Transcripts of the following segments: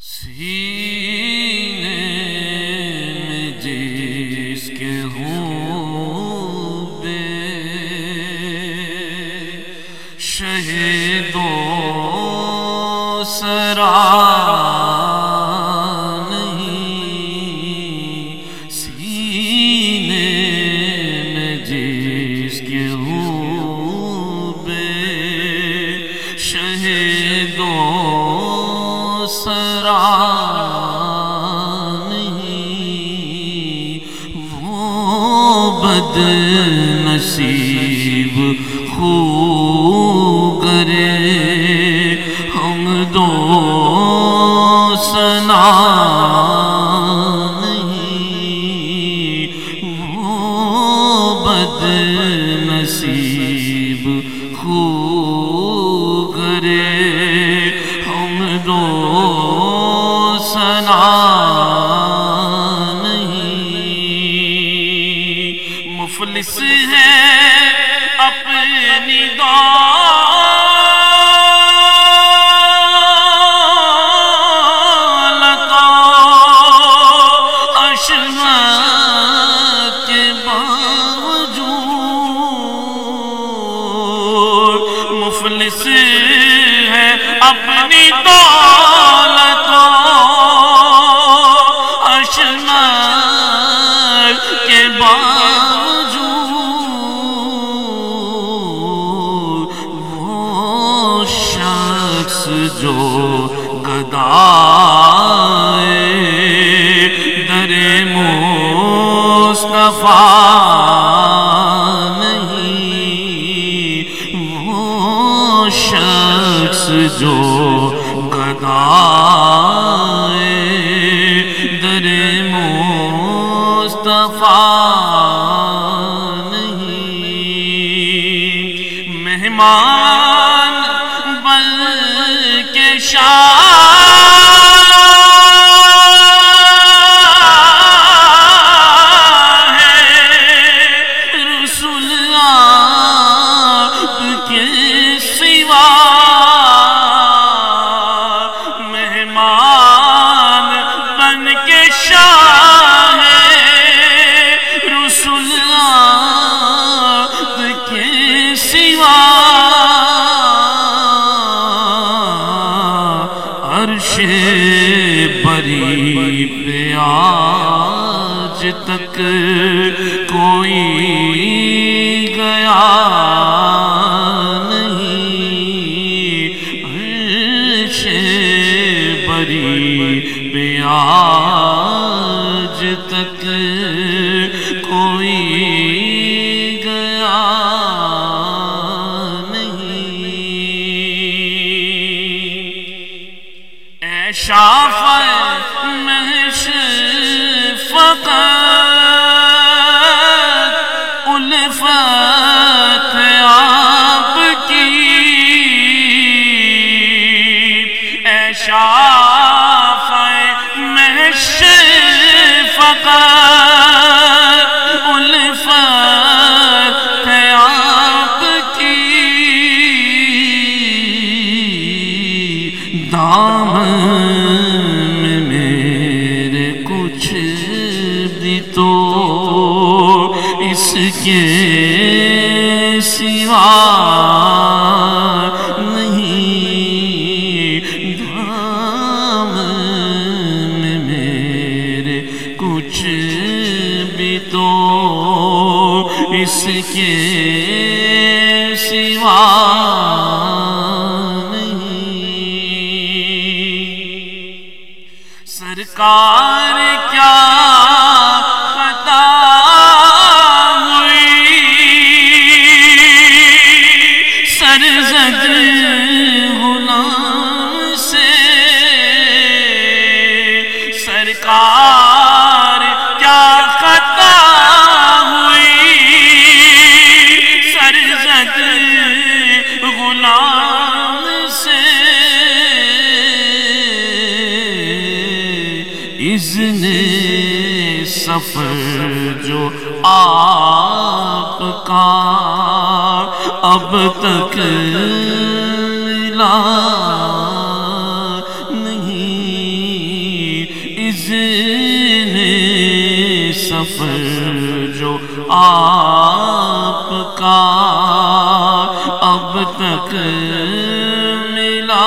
سینے میں جس کے ہوں بے شہیدوں سرا نہیں سینے میں جس کے ہوں بد نصیب مفلس ہے اپنی دولت اشنا کے باوجود وہ شخص جو گدائے در مصطفیٰ جو گدائے در مصطفیٰ تک کوئی گیا نہیں۔ عرش بری پہ آج تک کوئی گیا نہیں۔ اے شافع محش فقط اے شافع محش فقط الفت آپ کی دامن میں میرے کچھ بھی تو اس کے سوا تو اس کے سوا نہیں۔ سرکار کیا خطا ہوئی؟ سرزد غلام سے سرکار سفر جو آپ کا اب تک ملا نہیں۔ اس نے سفر جو آپ کا اب تک ملا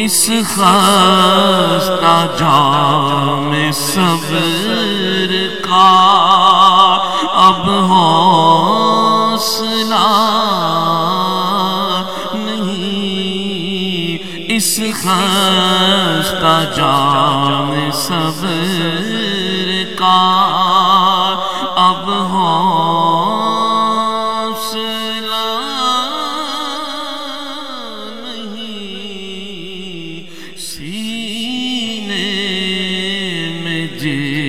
اس خستہ جام صبر کا اب حوصلہ نہیں۔ اس خستہ جام صبر کا اب حوصلہ de